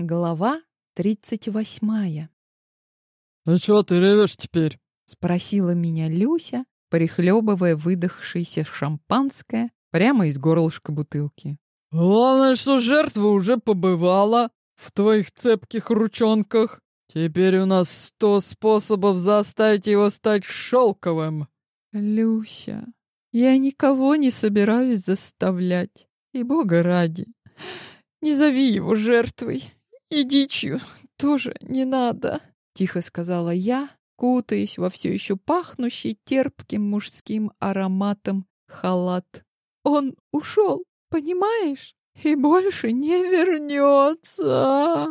Глава тридцать восьмая. «А чё ты ревешь теперь?» — спросила меня Люся, прихлебывая выдохшееся шампанское прямо из горлышка бутылки. «Главное, что жертва уже побывала в твоих цепких ручонках. Теперь у нас сто способов заставить его стать шелковым». «Люся, я никого не собираюсь заставлять, и бога ради, не зови его жертвой». «И дичью тоже не надо», — тихо сказала я, кутаясь во все еще пахнущий терпким мужским ароматом халат. «Он ушел, понимаешь? И больше не вернется!»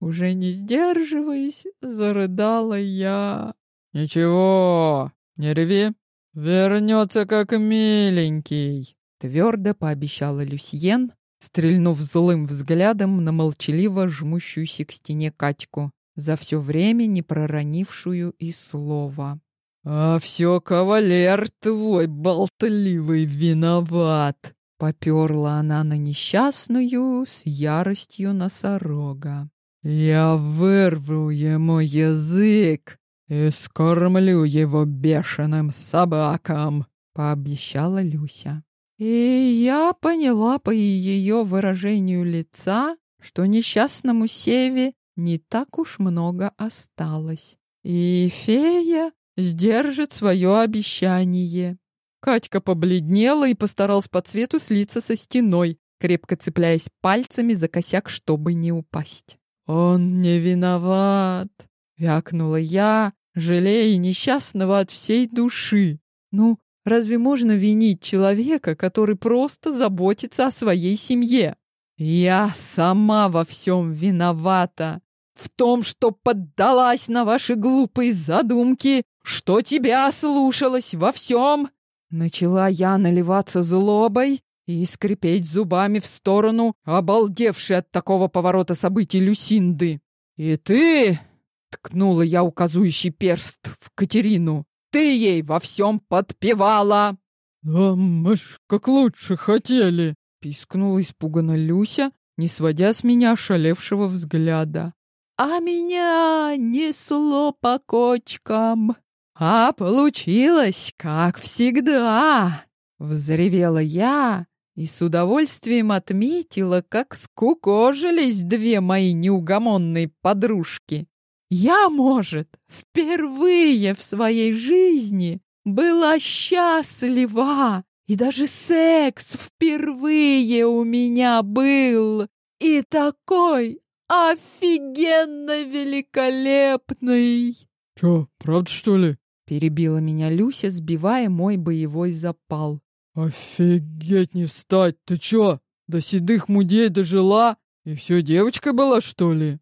Уже не сдерживаясь, зарыдала я. «Ничего, не реви, вернется как миленький», — твердо пообещала Люсьен, стрельнув злым взглядом на молчаливо жмущуюся к стене Катьку, за все время не проронившую и слова. «А все кавалер твой болтливый виноват!» Поперла она на несчастную с яростью носорога. «Я вырву ему язык и скормлю его бешеным собакам!» — пообещала Люся. И я поняла по ее выражению лица, что несчастному Севе не так уж много осталось. И фея сдержит свое обещание. Катька побледнела и постаралась по цвету слиться со стеной, крепко цепляясь пальцами за косяк, чтобы не упасть. «Он не виноват!» — вякнула я, жалея несчастного от всей души. «Ну, Разве можно винить человека, который просто заботится о своей семье? Я сама во всем виновата. В том, что поддалась на ваши глупые задумки, что тебя слушалась во всем. Начала я наливаться злобой и скрипеть зубами в сторону, обалдевшей от такого поворота событий Люсинды. «И ты...» — ткнула я указующий перст в Катерину. Ты ей во всем подпевала!» «Да мы ж как лучше хотели!» — пискнула испуганно Люся, не сводя с меня ошалевшего взгляда. «А меня несло по кочкам!» «А получилось, как всегда!» — взревела я и с удовольствием отметила, как скукожились две мои неугомонные подружки. Я, может, впервые в своей жизни была счастлива, и даже секс впервые у меня был, и такой офигенно великолепный. Чё, правда, что ли? Перебила меня Люся, сбивая мой боевой запал. Офигеть не встать, ты чё, до седых мудей дожила? И все девочка была, что ли?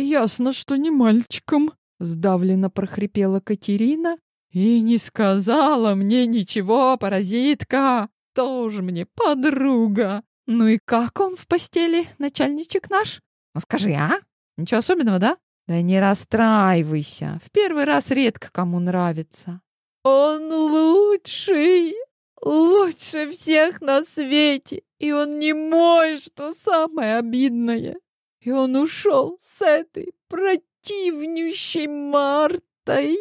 «Ясно, что не мальчиком», — сдавленно прохрипела Катерина. «И не сказала мне ничего, паразитка! Тоже мне подруга! Ну и как он в постели, начальничек наш? Ну скажи, а? Ничего особенного, да? Да не расстраивайся, в первый раз редко кому нравится». «Он лучший! Лучше всех на свете! И он не мой, что самое обидное!» И он ушел с этой противнющей Мартой.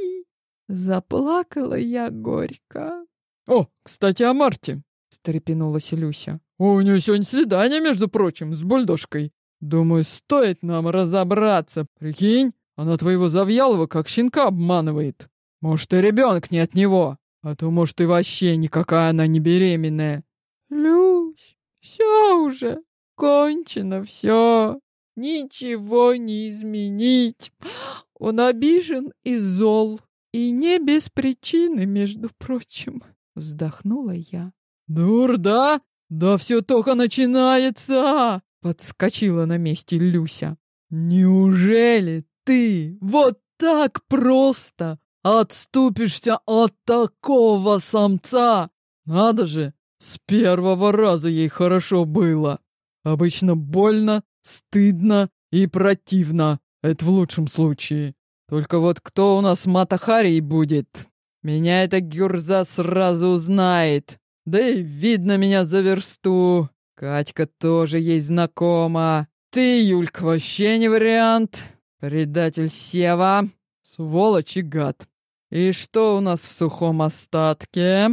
Заплакала я горько. О, кстати, о Марте, встрепенулась Люся. у нее сегодня свидание, между прочим, с бульдожкой. Думаю, стоит нам разобраться. Прикинь, она твоего Завьялова как щенка обманывает. Может, и ребенок не от него, а то, может, и вообще никакая она не беременная. Люсь, все уже, кончено все. Ничего не изменить. Он обижен и зол. И не без причины, между прочим. Вздохнула я. Дур, да? Да все только начинается! Подскочила на месте Люся. Неужели ты вот так просто отступишься от такого самца? Надо же, с первого раза ей хорошо было. Обычно больно, Стыдно и противно. Это в лучшем случае. Только вот кто у нас Матахарий будет? Меня эта гюрза сразу узнает. Да и видно меня за версту. Катька тоже ей знакома. ты, Юлька, вообще не вариант. Предатель Сева, сволочь и гад. И что у нас в сухом остатке?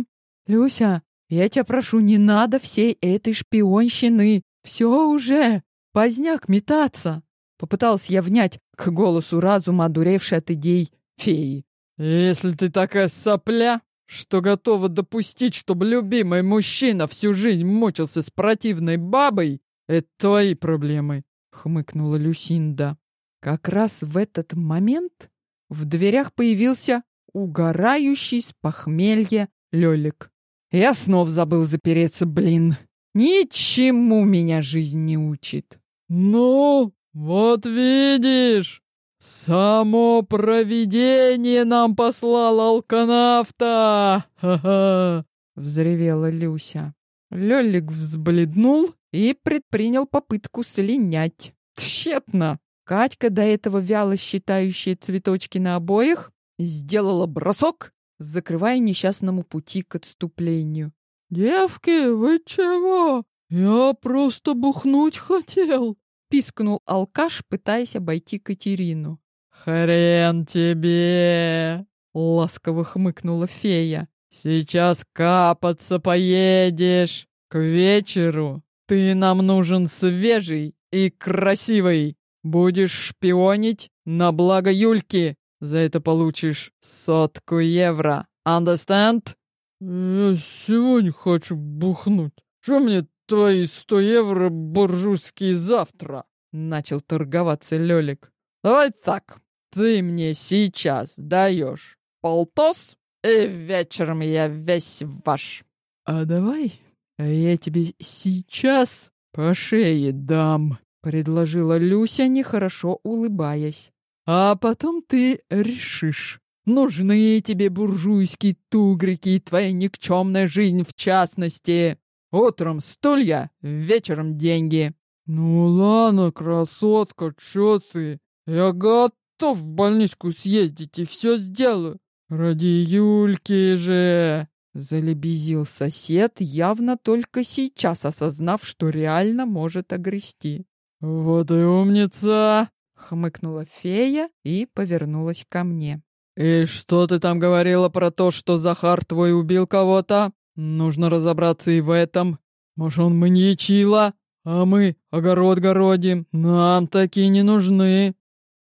Люся, я тебя прошу, не надо всей этой шпионщины. Все уже. Поздняк метаться. Попытался я внять к голосу разума, одуревшей от идей феи. Если ты такая сопля, что готова допустить, чтобы любимый мужчина всю жизнь мучился с противной бабой, это твои проблемы, хмыкнула Люсинда. Как раз в этот момент в дверях появился угорающий с похмелья Лёлик. Я снова забыл запереться, блин. Ничему меня жизнь не учит. Ну, вот видишь, само провидение нам послало алканавта. Ха-ха, взревела Люся. Лёлик взбледнул и предпринял попытку слинять. Тщетно. Катька, до этого вяло считающая цветочки на обоих, сделала бросок, закрывая несчастному пути к отступлению. «Девки, вы чего? Я просто бухнуть хотел!» — пискнул алкаш, пытаясь обойти Катерину. «Хрен тебе!» — ласково хмыкнула фея. «Сейчас капаться поедешь. К вечеру ты нам нужен свежий и красивый. Будешь шпионить на благо Юльки. За это получишь сотку евро. Understand? Я сегодня хочу бухнуть. Что мне твои сто евро буржуйские завтра? Начал торговаться Лёлик. Давай так. Ты мне сейчас даешь полтос, и вечером я весь ваш. А давай я тебе сейчас по шее дам предложила Люся, нехорошо улыбаясь. А потом ты решишь, нужны тебе буржуйские тугрики и твоя никчемная жизнь в частности. Утром стулья, вечером деньги. Ну ладно, красотка, чё ты? Я готов в больничку съездить и все сделаю. Ради Юльки же. Залебезил сосед, явно только сейчас осознав, что реально может огрести. «Вот и умница!» — хмыкнула фея и повернулась ко мне. «И что ты там говорила про то, что Захар твой убил кого-то? Нужно разобраться и в этом. Может, он маньячила, а мы огород городим. Нам такие не нужны».